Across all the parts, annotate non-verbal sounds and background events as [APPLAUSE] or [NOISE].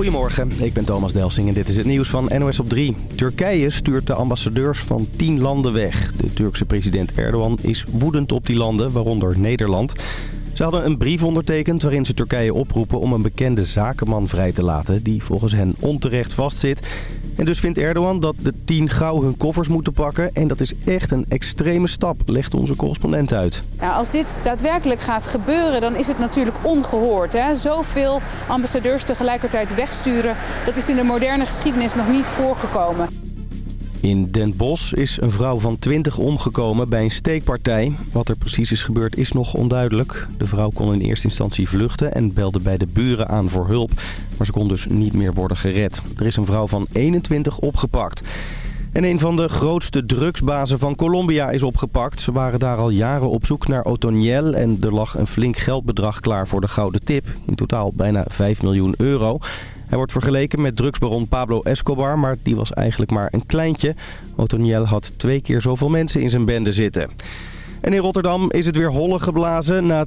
Goedemorgen, ik ben Thomas Delsing en dit is het nieuws van NOS op 3. Turkije stuurt de ambassadeurs van 10 landen weg. De Turkse president Erdogan is woedend op die landen, waaronder Nederland. Ze hadden een brief ondertekend waarin ze Turkije oproepen om een bekende zakenman vrij te laten... die volgens hen onterecht vastzit. En dus vindt Erdogan dat de tien gauw hun koffers moeten pakken. En dat is echt een extreme stap, legt onze correspondent uit. Als dit daadwerkelijk gaat gebeuren, dan is het natuurlijk ongehoord. Hè? Zoveel ambassadeurs tegelijkertijd wegsturen, dat is in de moderne geschiedenis nog niet voorgekomen. In Den Bosch is een vrouw van 20 omgekomen bij een steekpartij. Wat er precies is gebeurd is nog onduidelijk. De vrouw kon in eerste instantie vluchten en belde bij de buren aan voor hulp. Maar ze kon dus niet meer worden gered. Er is een vrouw van 21 opgepakt. En een van de grootste drugsbazen van Colombia is opgepakt. Ze waren daar al jaren op zoek naar Otoniel en er lag een flink geldbedrag klaar voor de gouden tip. In totaal bijna 5 miljoen euro. Hij wordt vergeleken met drugsbaron Pablo Escobar, maar die was eigenlijk maar een kleintje. Otoniel had twee keer zoveel mensen in zijn bende zitten. En in Rotterdam is het weer holle geblazen. Na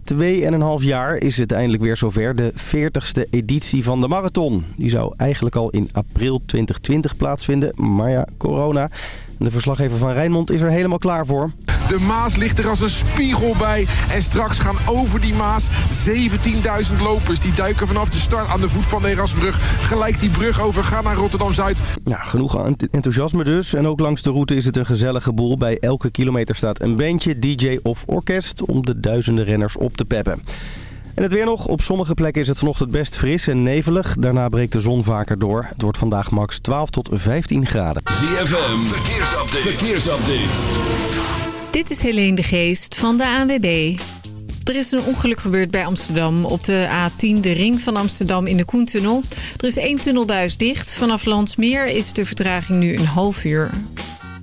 2,5 jaar is het eindelijk weer zover. De 40ste editie van de marathon. Die zou eigenlijk al in april 2020 plaatsvinden. Maar ja, corona. De verslaggever van Rijnmond is er helemaal klaar voor. De Maas ligt er als een spiegel bij. En straks gaan over die Maas 17.000 lopers. Die duiken vanaf de start aan de voet van de Erasmusbrug. Gelijk die brug over, gaan naar Rotterdam-Zuid. Ja, genoeg enthousiasme dus. En ook langs de route is het een gezellige boel. Bij elke kilometer staat een bandje, DJ of orkest... om de duizenden renners op te peppen. En het weer nog. Op sommige plekken is het vanochtend best fris en nevelig. Daarna breekt de zon vaker door. Het wordt vandaag max 12 tot 15 graden. ZFM, verkeersupdate. verkeersupdate. Dit is Helene de Geest van de ANWB. Er is een ongeluk gebeurd bij Amsterdam op de A10, de ring van Amsterdam in de Koentunnel. Er is één tunnelbuis dicht. Vanaf Landsmeer is de vertraging nu een half uur.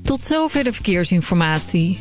Tot zover de verkeersinformatie.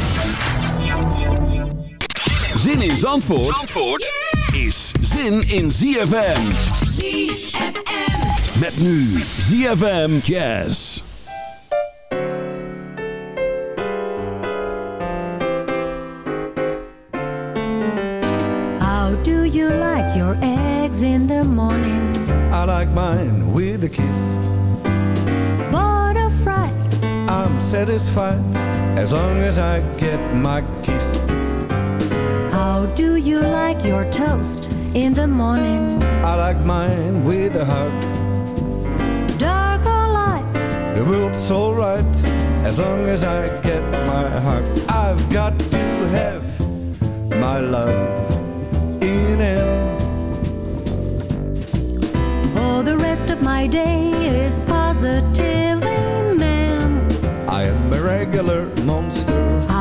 Zin in Zandvoort, Zandvoort is zin in ZFM. ZFM. Met nu ZFM Jazz. How do you like your eggs in the morning? I like mine with a kiss. Bored or fried? I'm satisfied as long as I get my kiss. How do you like your toast in the morning? I like mine with a hug. Dark or light? The world's alright as long as I get my hug. I've got to have my love in it. Oh, the rest of my day is positively man. I am a regular monster.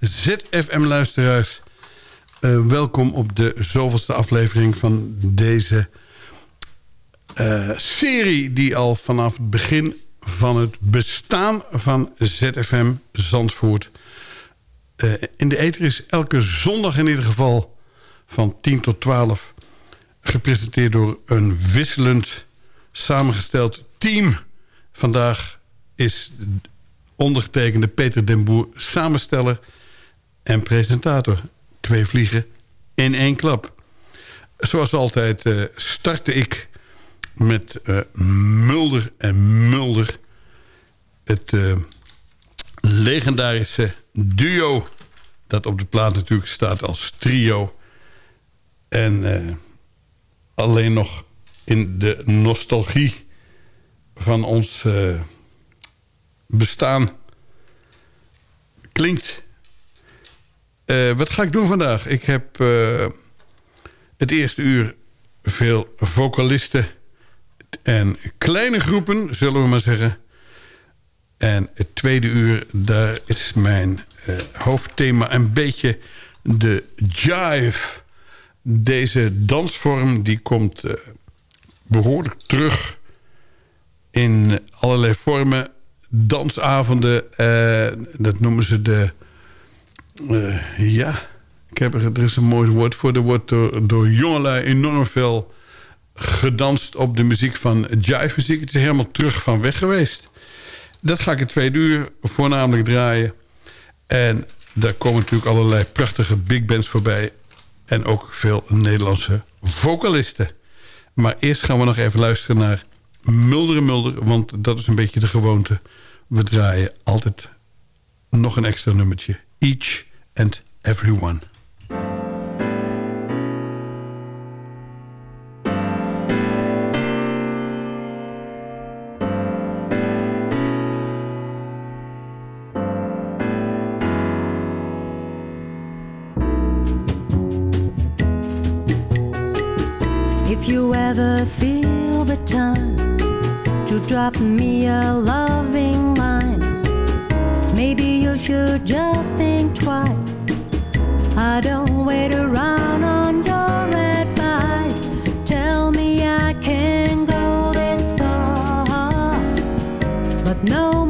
ZFM-luisteraars. Eh, welkom op de zoveelste aflevering van deze eh, serie... die al vanaf het begin van het bestaan van ZFM Zandvoort... eh, in de ether is elke zondag in ieder geval van 10 tot 12... gepresenteerd door een wisselend samengesteld team. Vandaag is ondergetekende Peter den Boer samensteller en presentator. Twee vliegen in één klap. Zoals altijd eh, startte ik met eh, Mulder en Mulder. Het eh, legendarische duo dat op de plaat natuurlijk staat als trio. En alleen nog in de nostalgie van ons bestaan klinkt. Eh, wat ga ik doen vandaag? Ik heb eh, het eerste uur veel vocalisten en kleine groepen, zullen we maar zeggen. En het tweede uur, daar is mijn eh, hoofdthema een beetje de jive. Deze dansvorm die komt eh, behoorlijk terug in allerlei vormen. Dansavonden, dat noemen ze de... eh, ja, ik heb er, is een mooi woord voor. Er wordt door, door jongelui enorm veel gedanst op de muziek van jive muziek. Het is helemaal terug van weg geweest. Dat ga ik in tweede uur voornamelijk draaien. En daar komen natuurlijk allerlei prachtige big bands voorbij. En ook veel Nederlandse vocalisten. Maar eerst gaan we nog even luisteren naar Mulder en Mulder. Want dat is een beetje de gewoonte. We draaien altijd nog een extra nummertje. Each and Everyone. If you ever feel the time to drop me a loving maybe you should just think twice. I don't wait around on your advice. Tell me I can go this far, but no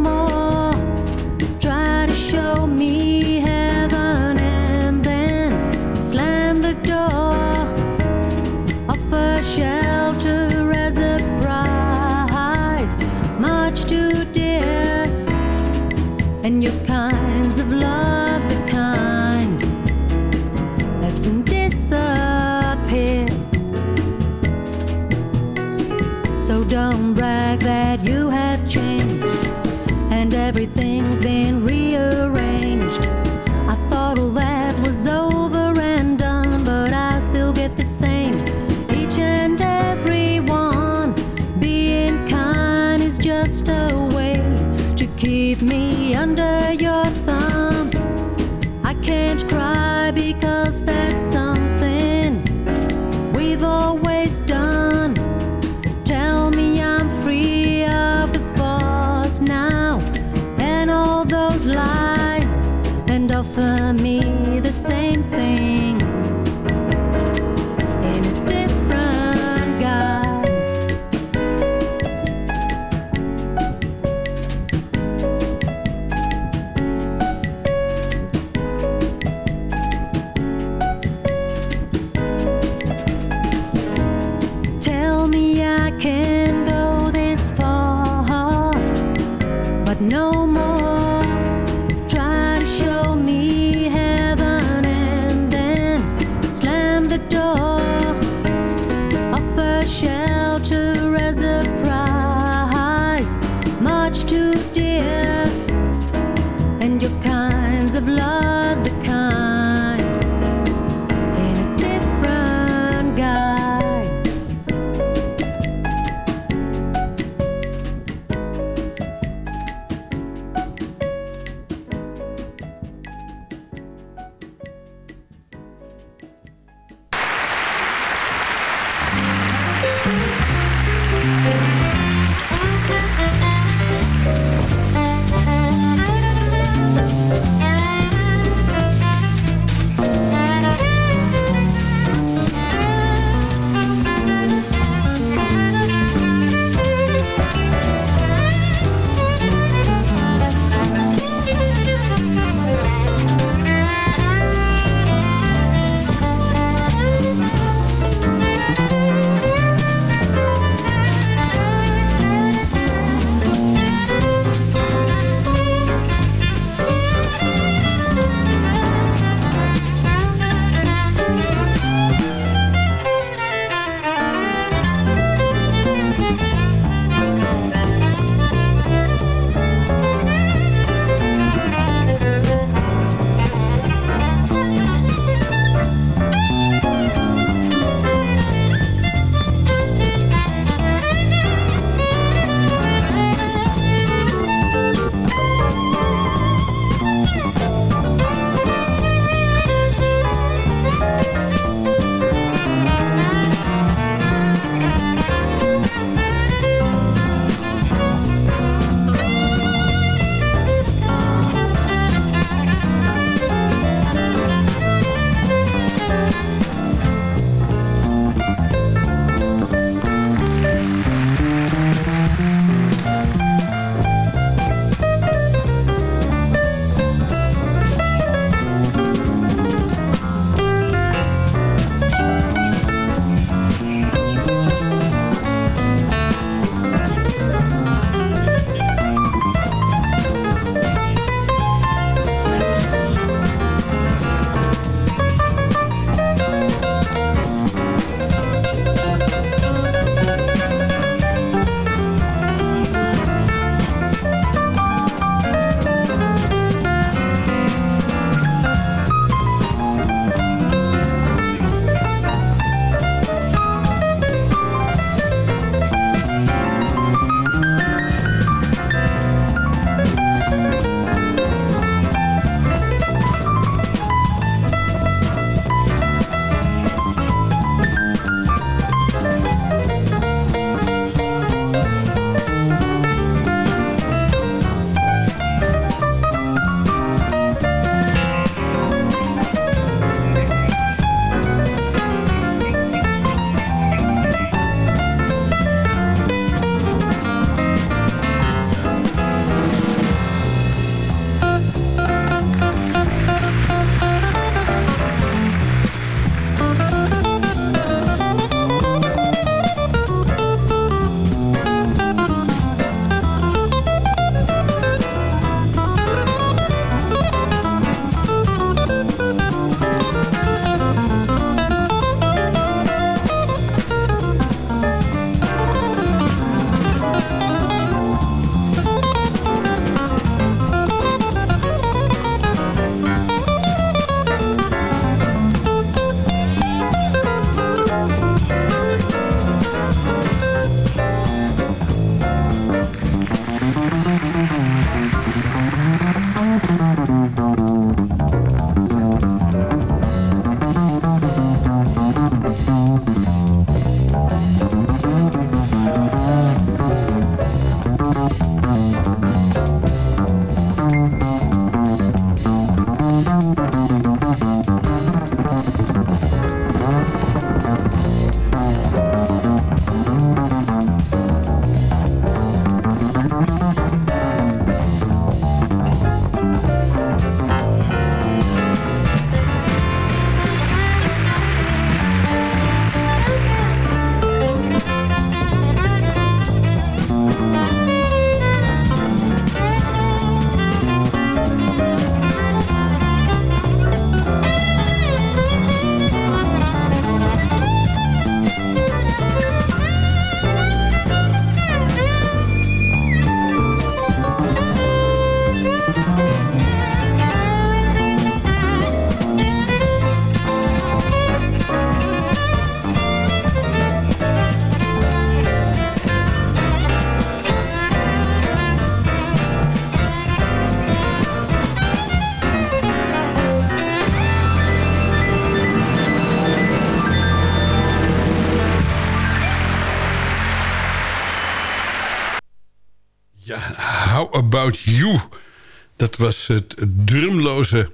was het drumloze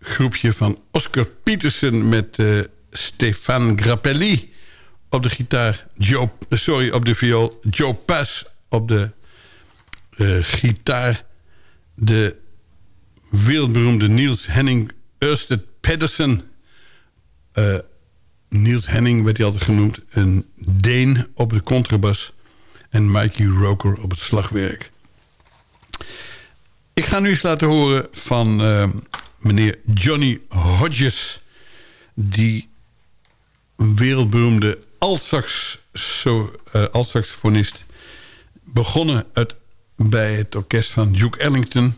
groepje van Oscar Peterson... met uh, Stefan Grappelli op de gitaar. Joe, sorry, op de viool. Joe Pass op de uh, gitaar. De wereldberoemde Niels Henning Ørsted Pedersen... Uh, Niels Henning werd hij altijd genoemd. Een Deen op de contrabas. En Mikey Roker op het slagwerk. Ik ga nu eens laten horen van uh, meneer Johnny Hodges. Die wereldberoemde altsax, so, uh, altsaxofonist. Begonnen uit, bij het orkest van Duke Ellington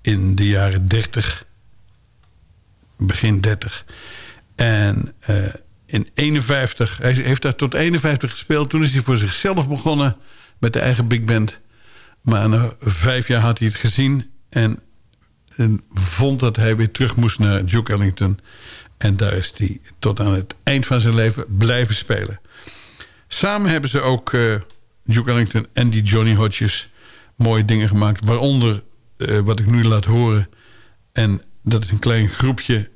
in de jaren 30. Begin 30. En uh, in 51, hij heeft daar tot 51 gespeeld. Toen is hij voor zichzelf begonnen met de eigen big band. Maar na vijf jaar had hij het gezien en, en vond dat hij weer terug moest naar Duke Ellington. En daar is hij tot aan het eind van zijn leven blijven spelen. Samen hebben ze ook uh, Duke Ellington en die Johnny Hodges mooie dingen gemaakt. Waaronder uh, wat ik nu laat horen. En dat is een klein groepje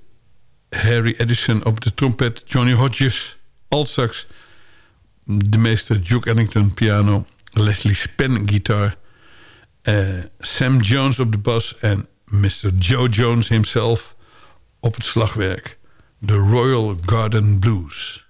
Harry Edison op de trompet... Johnny Hodges, altsax... de meester Duke Ellington piano... Leslie Spen gitaar... Uh, Sam Jones op de bas... en Mr. Joe Jones himself op het slagwerk. The Royal Garden Blues...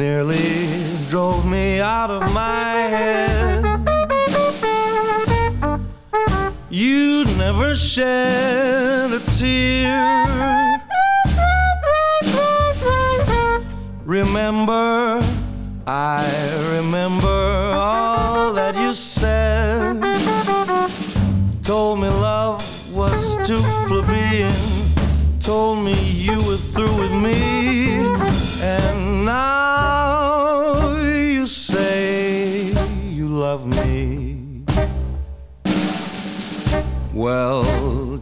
nearly drove me out of my head. You never shed a tear. Remember, I remember all that you said. Told me love was too plebeian. Told me you were through with me. And now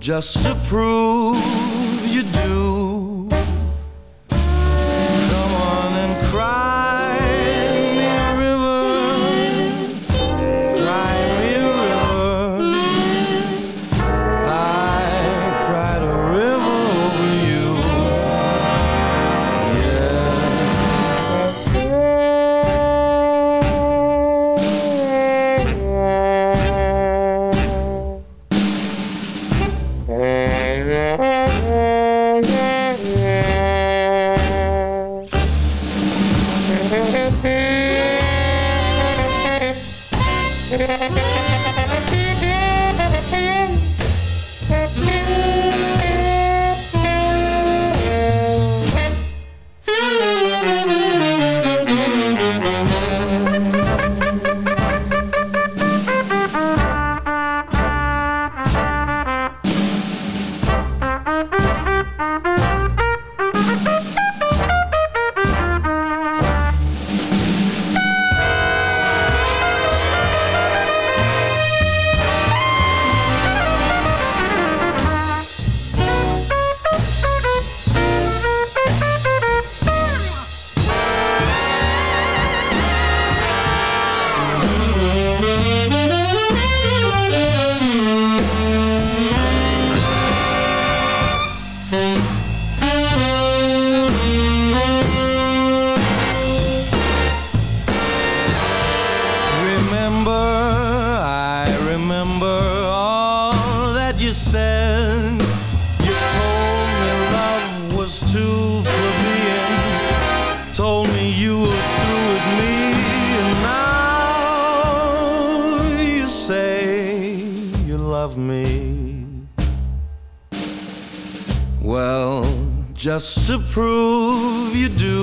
just to prove just to prove you do.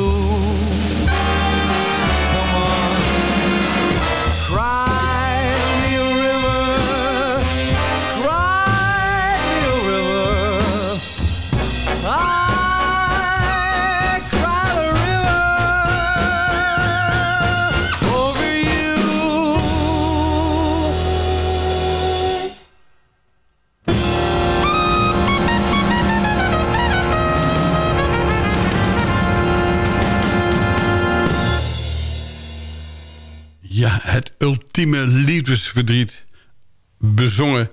Het ultieme liefdesverdriet. Bezongen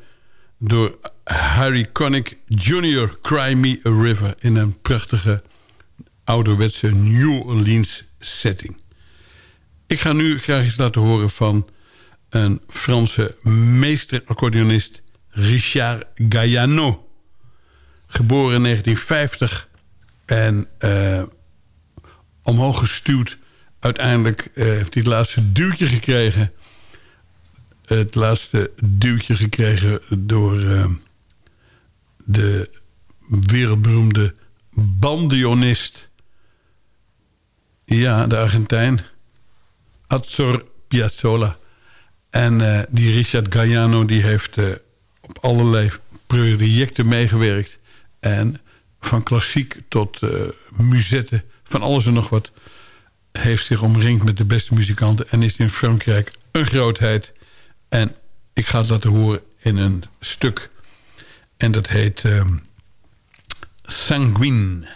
door Harry Connick Jr. Cry Me a River. In een prachtige ouderwetse New Orleans setting. Ik ga nu graag eens laten horen van een Franse meesteraccordeonist Richard Gaiano. Geboren in 1950 en eh, omhoog gestuurd. Uiteindelijk eh, heeft hij het laatste duwtje gekregen. Het laatste duwtje gekregen door eh, de wereldberoemde bandionist. Ja, de Argentijn. Azor Piazzolla. En eh, die Richard Gaiano die heeft eh, op allerlei projecten meegewerkt. En van klassiek tot uh, musette, van alles en nog wat... heeft zich omringd met de beste muzikanten... en is in Frankrijk een grootheid. En ik ga het laten horen in een stuk. En dat heet uh, Sanguine.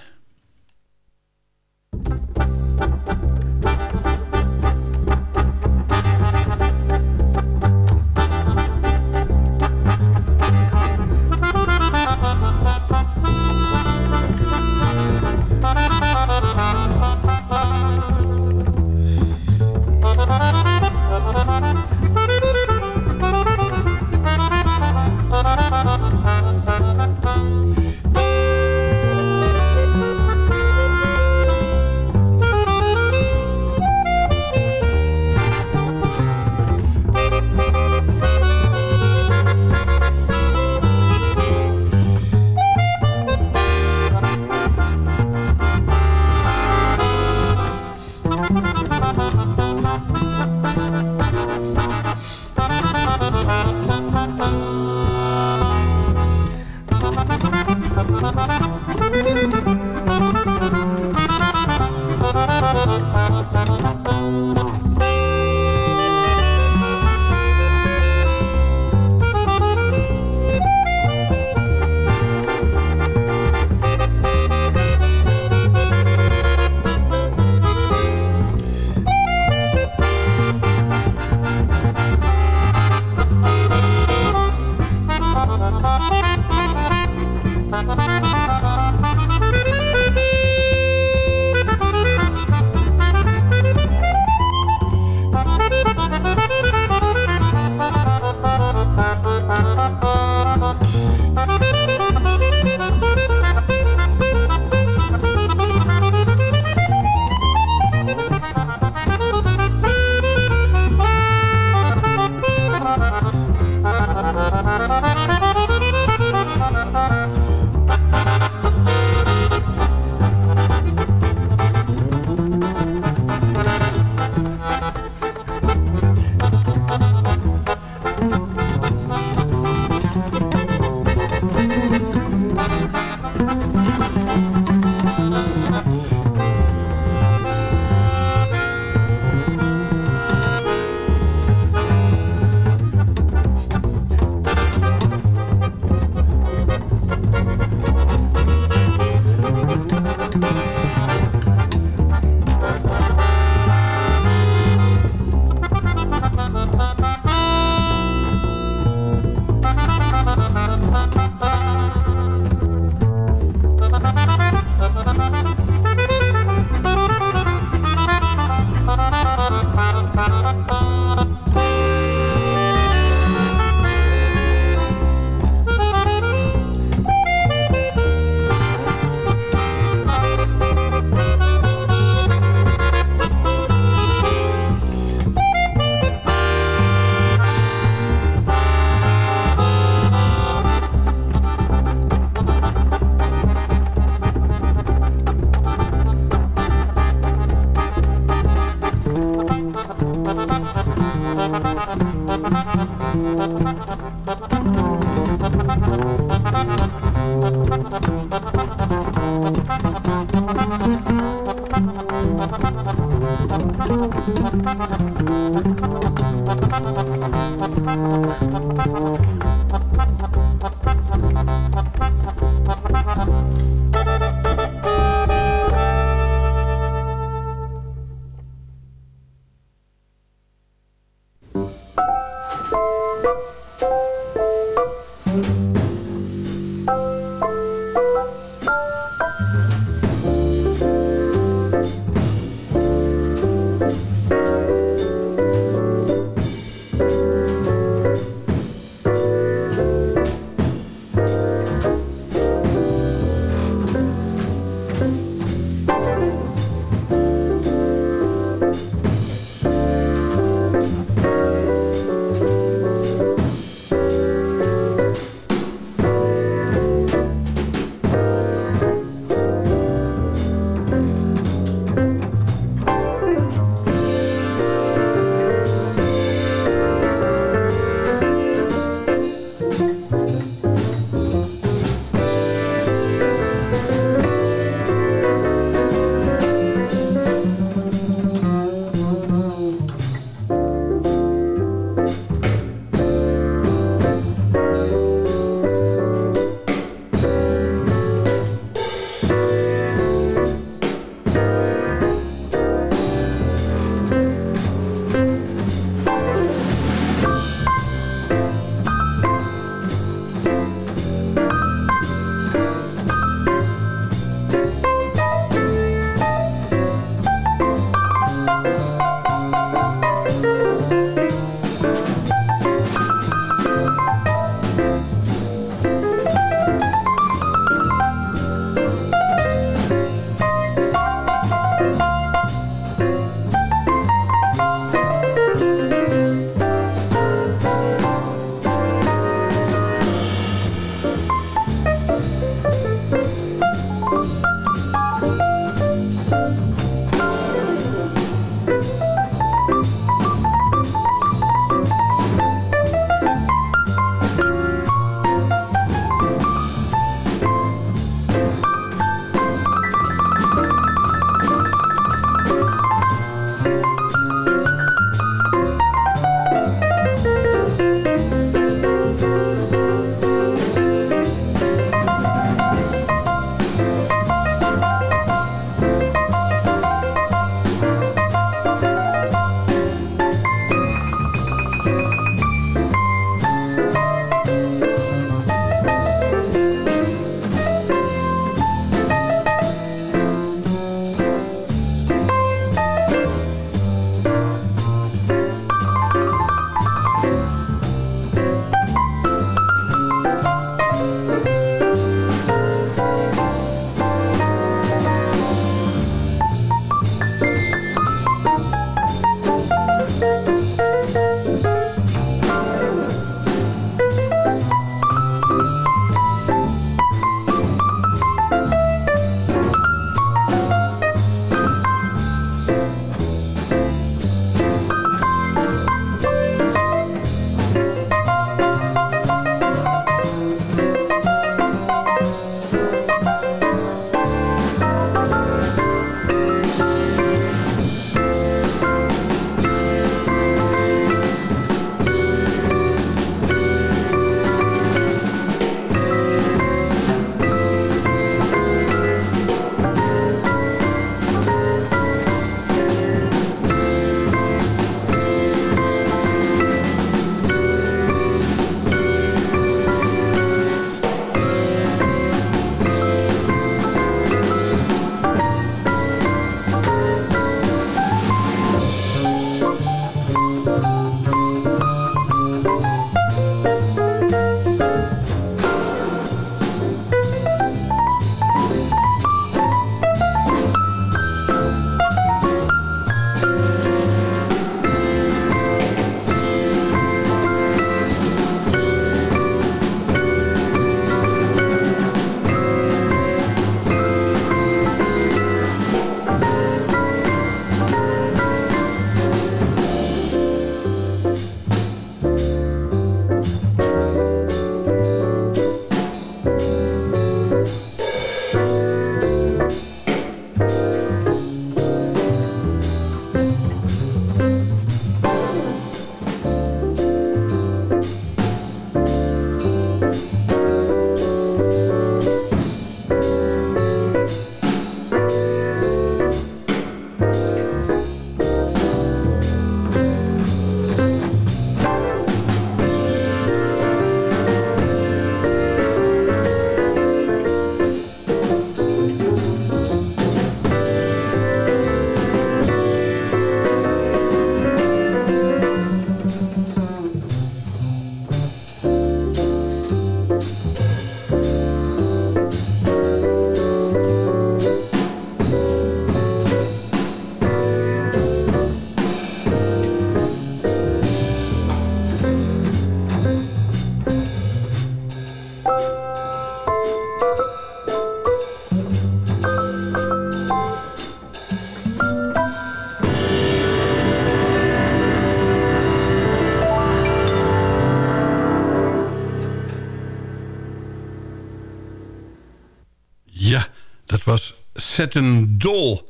Satin Doll.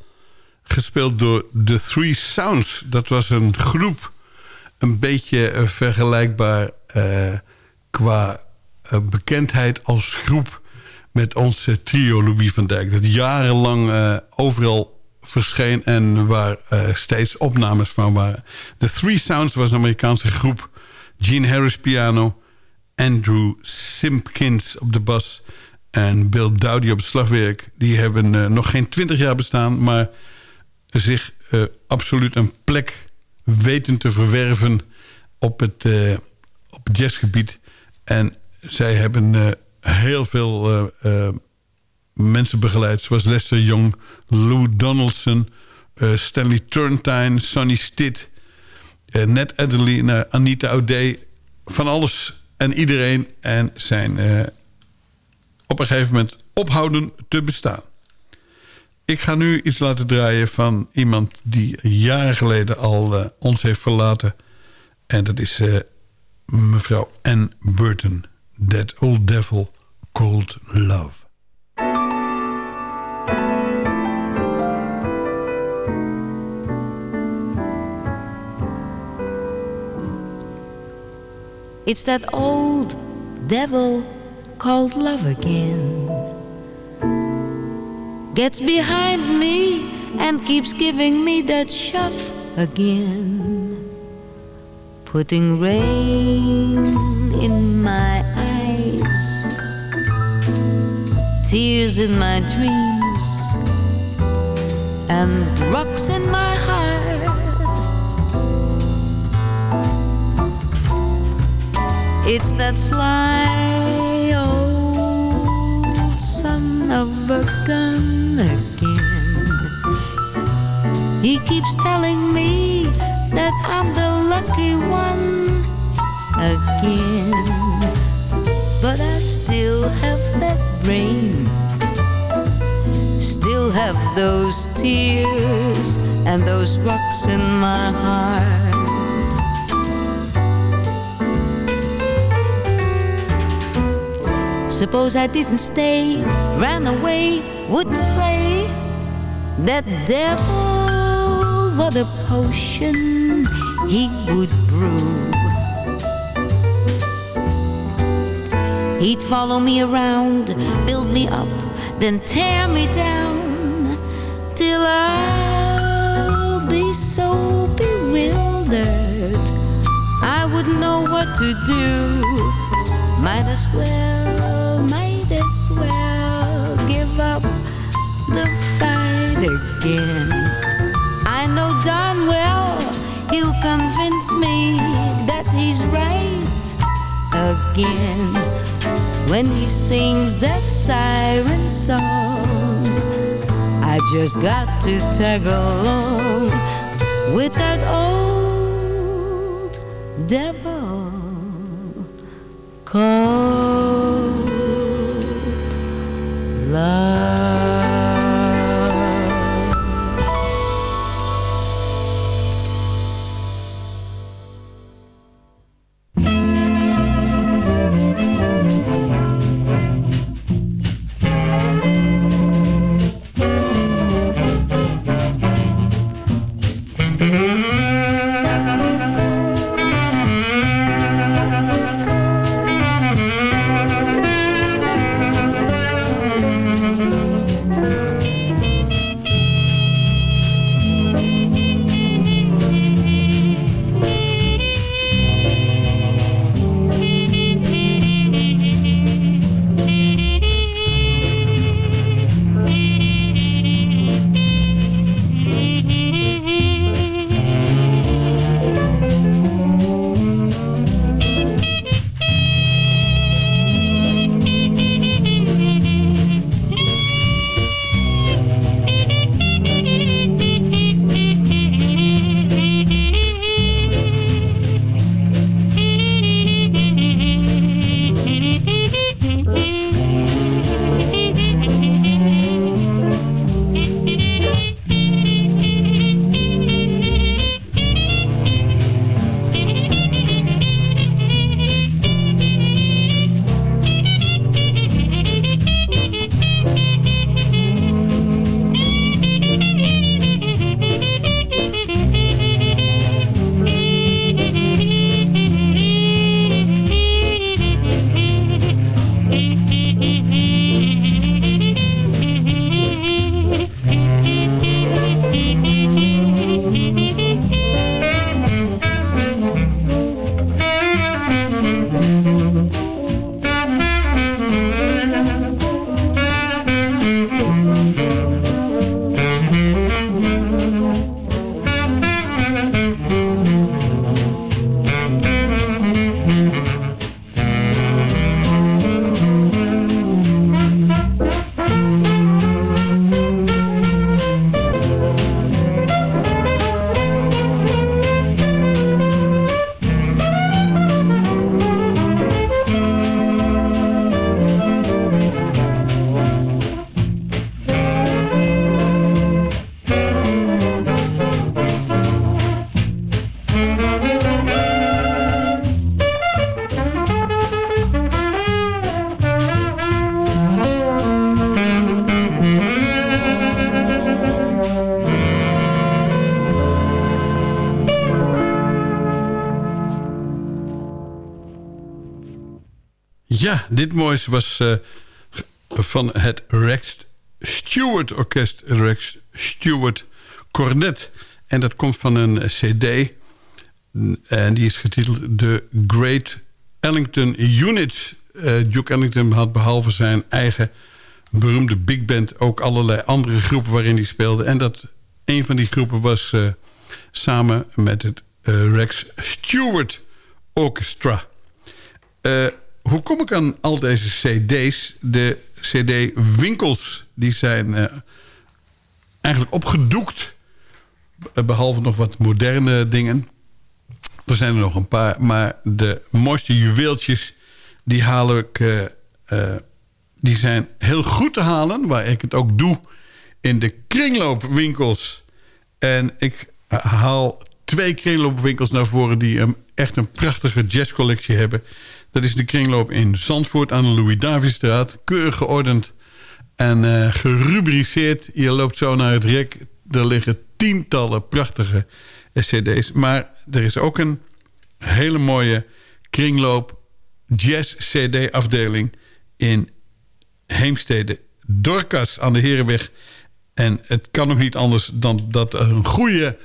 Gespeeld door The Three Sounds. Dat was een groep. Een beetje eh, vergelijkbaar eh, qua eh, bekendheid als groep... met onze trio Louis van Dijk. Dat jarenlang overal verscheen en waar steeds opnames van waren. The Three Sounds was een Amerikaanse groep. Gene Harris piano... Andrew Simpkins op de bas en Bill Dowdy op het slagwerk. Die hebben eh, nog geen twintig jaar bestaan... maar zich eh, absoluut een plek weten te verwerven op het, eh, op jazzgebied. En zij hebben heel veel mensen begeleid... zoals Lester Young, Lou Donaldson... Stanley Turntine, Sonny Stitt... Ned Adderley, nou, Anita O'Day... van alles en iedereen... en zijn op een gegeven moment ophouden te bestaan. Ik ga nu iets laten draaien van iemand die jaren geleden al eh, ons heeft verlaten. En dat is eh, mevrouw Ann Burton. That Old Devil Called Love. It's that old devil called love again. Gets behind me and keeps giving me that shove again. Putting rain in my eyes, tears in my dreams, and rocks in my heart. It's that son of a gun again. He keeps telling me that I'm the lucky one again. But I still have that brain, still have those tears and those rocks in my heart. Suppose I didn't stay, ran away, wouldn't play. That devil, what a potion he would brew. He'd follow me around, build me up, then tear me down till I'll be so bewildered. I wouldn't know what to do. Might as well, as well give up the fight again. I know darn well he'll convince me that he's right again when he sings that siren song. I just got to tag along with that old devil called dit moois was uh, van het Rex Stewart Orkest. Rex Stewart Cornet. En dat komt van een cd. En die is getiteld The Great Ellington Units. Uh, Duke Ellington had behalve zijn eigen beroemde big band... ook allerlei andere groepen waarin hij speelde. En dat een van die groepen was samen met het Rex Stewart Orchestra. Hoe kom ik aan al deze cd's? De cd-winkels die zijn eigenlijk opgedoekt... behalve nog wat moderne dingen... Er zijn er nog een paar, maar de mooiste juweeltjes... die haal ik... Uh, die zijn heel goed te halen, waar ik het ook doe... in de kringloopwinkels. En ik haal twee kringloopwinkels naar voren... die een, echt een prachtige jazzcollectie hebben. Dat is de kringloop in Zandvoort aan de Louis-Davidstraat. Keurig geordend en uh, gerubriceerd. Je loopt zo naar het rek. Er liggen tientallen prachtige cd's. Maar er is ook een hele mooie kringloop jazz cd afdeling in Heemstede. Dorcas aan de Herenweg. En het kan ook niet anders dan dat er een goede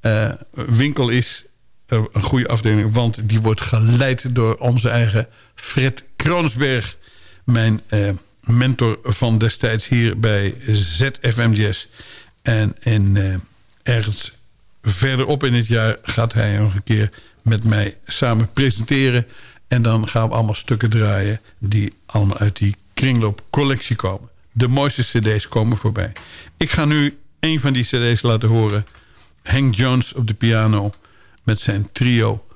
uh, winkel is. Uh, een goede afdeling. Want die wordt geleid door onze eigen Fred Kroonsberg. Mijn uh, mentor van destijds hier bij ZFM. En in, ergens verderop in het jaar gaat hij nog een keer met mij samen presenteren. En dan gaan we allemaal stukken draaien die allemaal uit die kringloopcollectie komen. De mooiste cd's komen voorbij. Ik ga nu een van die cd's laten horen. Hank Jones op de piano met zijn trio.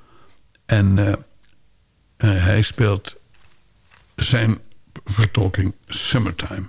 En uh, uh, hij speelt zijn vertolking Summertime.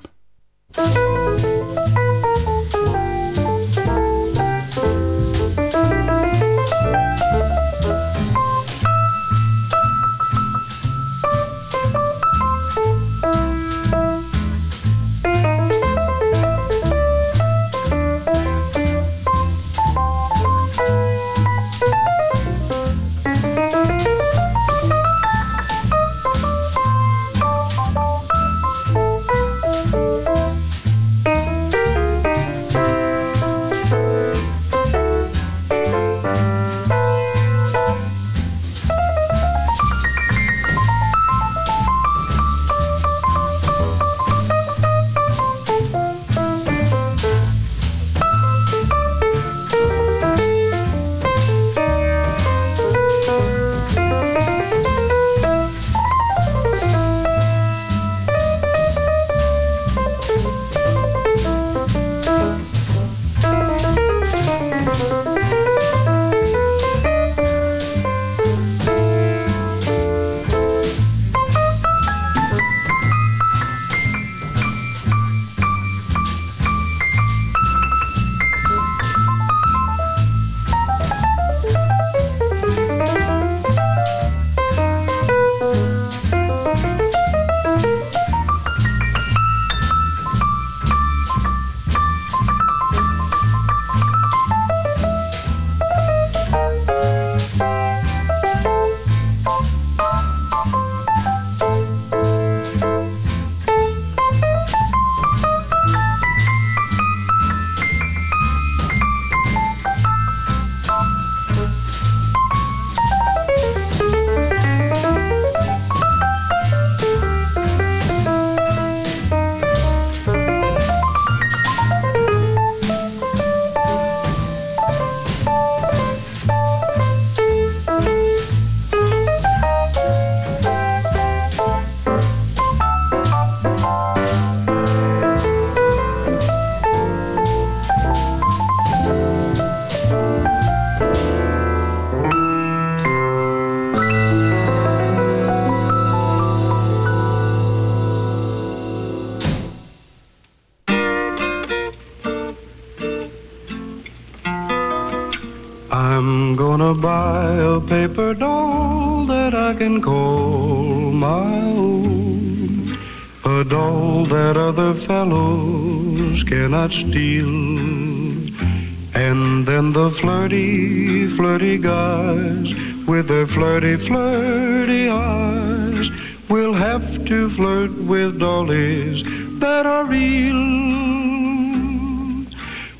Cannot steal. And then the flirty, flirty guys with their flirty, flirty eyes will have to flirt with dollies that are real.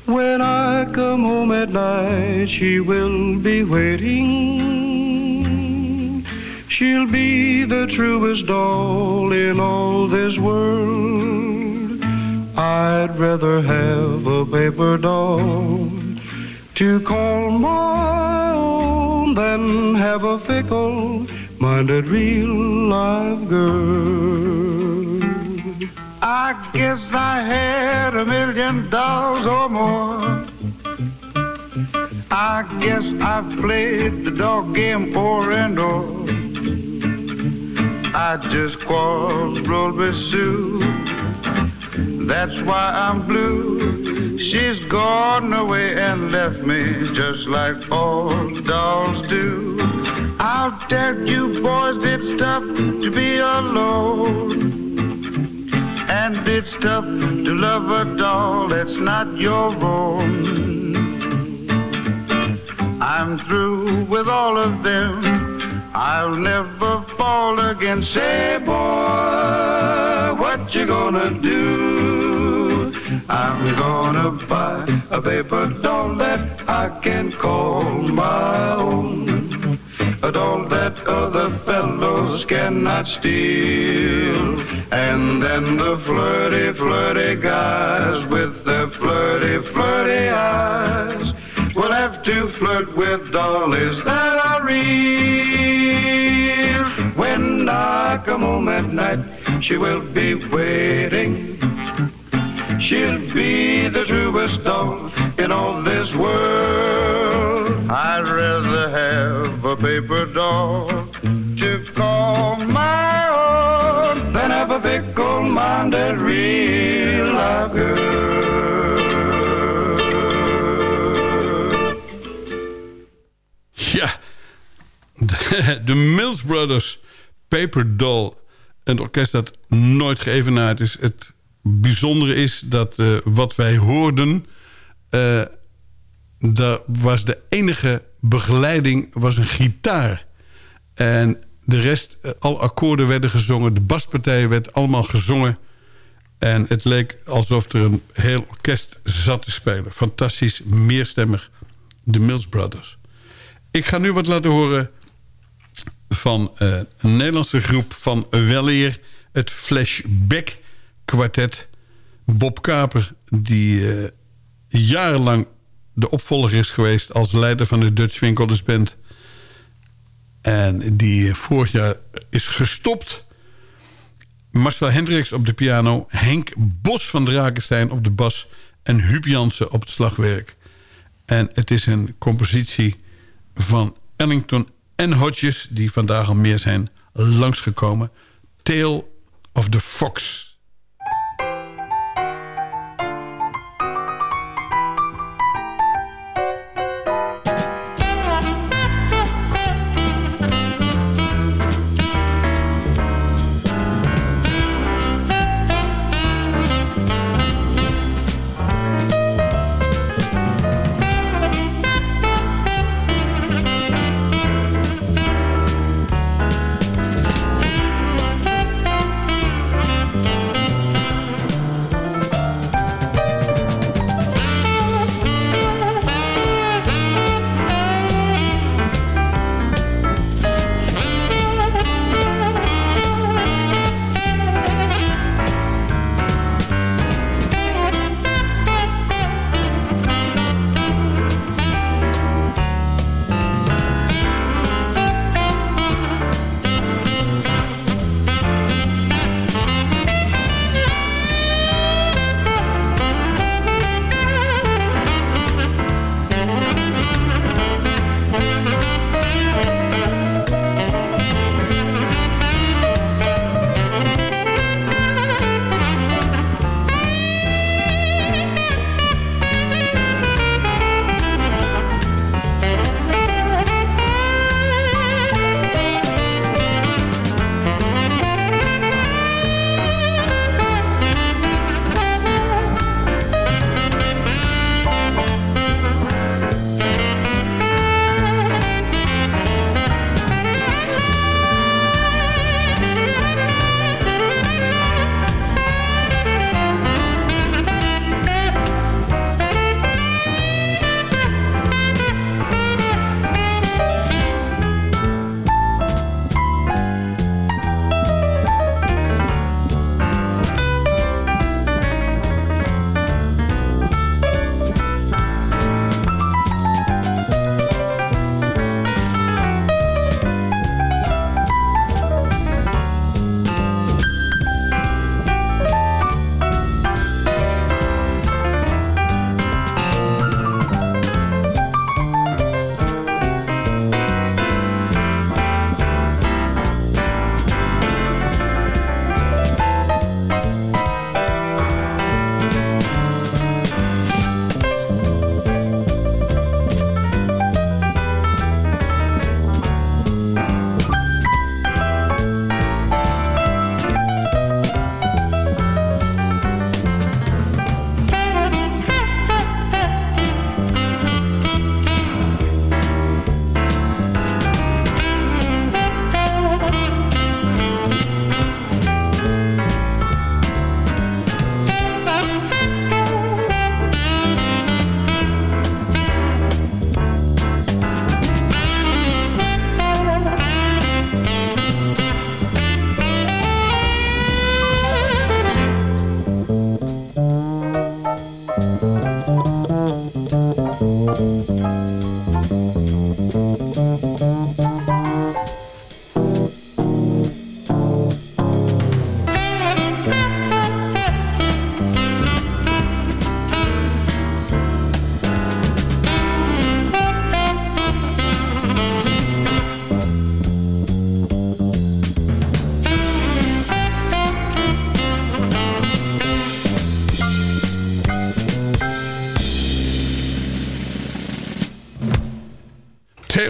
When I come home at night, she will be waiting. She'll be the truest doll in all this world. I'd rather have a paper doll to call my own than have a fickle-minded real live girl. I guess I had a million dollars or more. I guess I've played the dog game o'er and o'er. I just quarreled with Sue. That's why I'm blue. She's gone away and left me just like all dolls do. I'll tell you boys, it's tough to be alone. And it's tough to love a doll that's not your own. I'm through with all of them. I'll never fall again. Say, boy, what you gonna do? I'm gonna buy a paper doll that I can call my own. A doll that other fellows cannot steal. And then the flirty, flirty guys with their flirty, flirty eyes to flirt with dollies that are real. When I come home at night, she will be waiting. She'll be the truest doll in all this world. I'd rather have a paper doll to call my own than have a fickle-minded real live girl. [LAUGHS] de, Mills Brothers, Paper Doll. Een orkest dat nooit geëvenaard is. Het bijzondere is dat eh, wat wij hoorden... eh daar was de enige begeleiding was een gitaar. En de rest, eh, al akkoorden werden gezongen. De baspartijen werd allemaal gezongen. En het leek alsof er een heel orkest zat te spelen. Fantastisch, meerstemmig. De Mills Brothers. Ik ga nu wat laten horen van eh, een Nederlandse groep van weleer. Het Flashback kwartet. Bob Kaper, die eh, jarenlang de opvolger is geweest... als leider van de Dutch Winkelders Band. En die vorig jaar is gestopt. Marcel Hendricks op de piano. Henk Bos van Drakenstein op de bas. En Huub Jansen op het slagwerk. En het is een compositie van Ellington en Hodges... die vandaag al meer zijn langsgekomen. Tale of the Fox.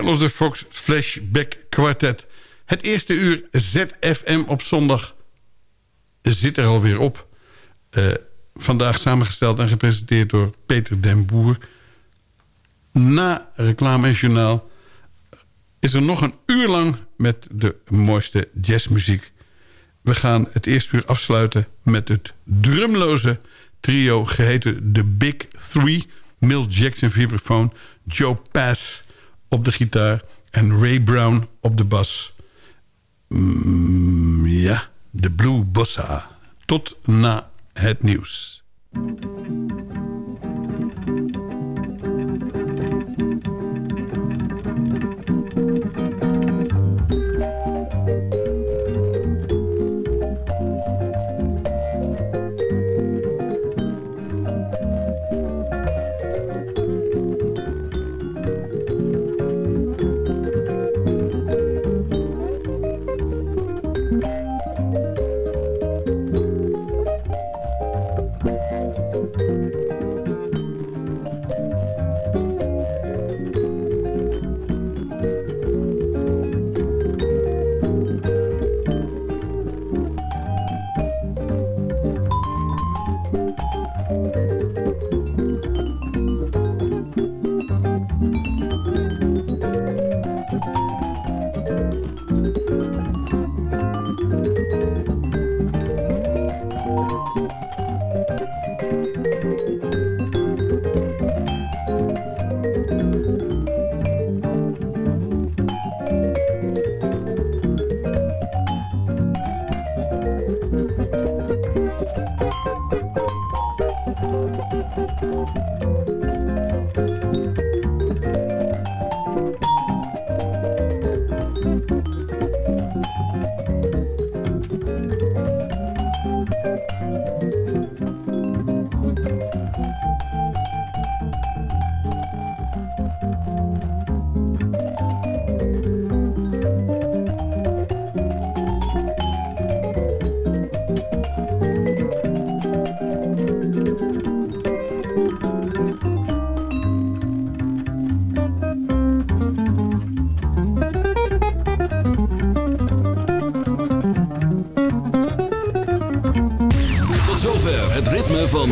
Carlos de Fox Flashback Quartet. Het eerste uur ZFM op zondag zit er alweer op. Eh, vandaag samengesteld en gepresenteerd door Peter den Boer. Na reclame en journaal is er nog een uur lang met de mooiste jazzmuziek. We gaan het eerste uur afsluiten met het drumloze trio... geheten The Big Three. Mill Jackson vibrafoon, Joe Pass op de gitaar... en Ray Brown op de bas. Mm, ja, de Blue Bossa. Tot na het nieuws.